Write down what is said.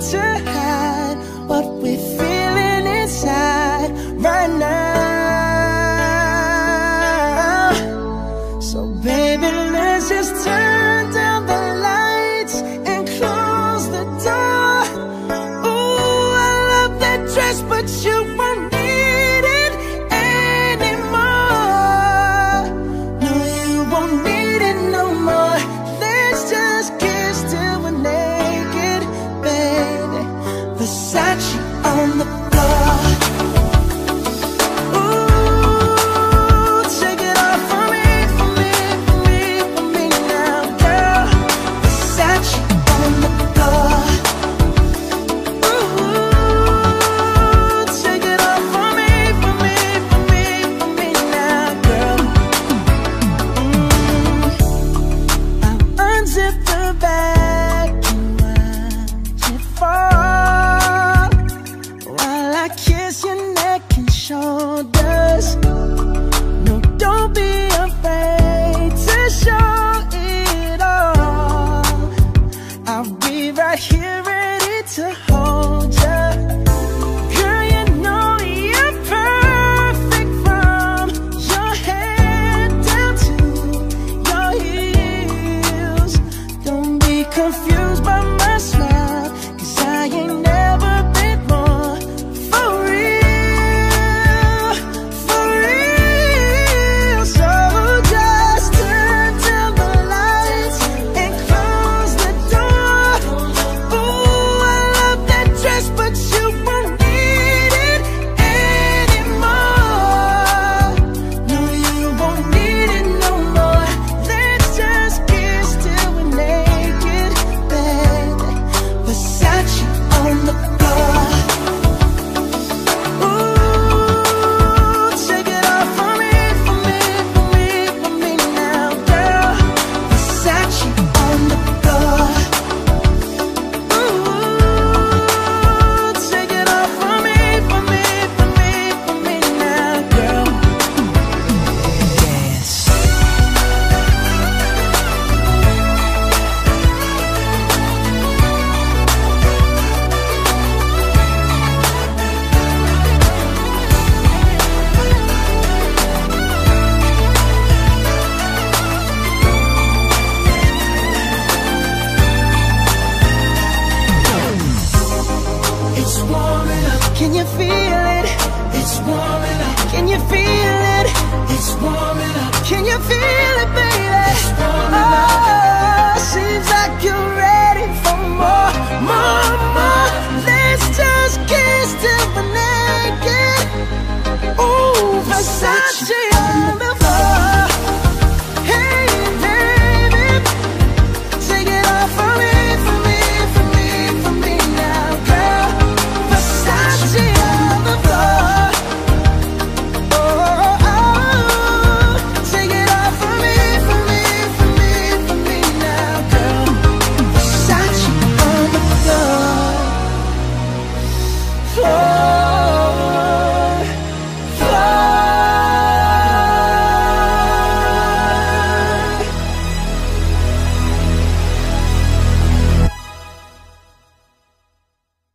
to sat you on the comes by you feel it? It's warming up. Can you feel it?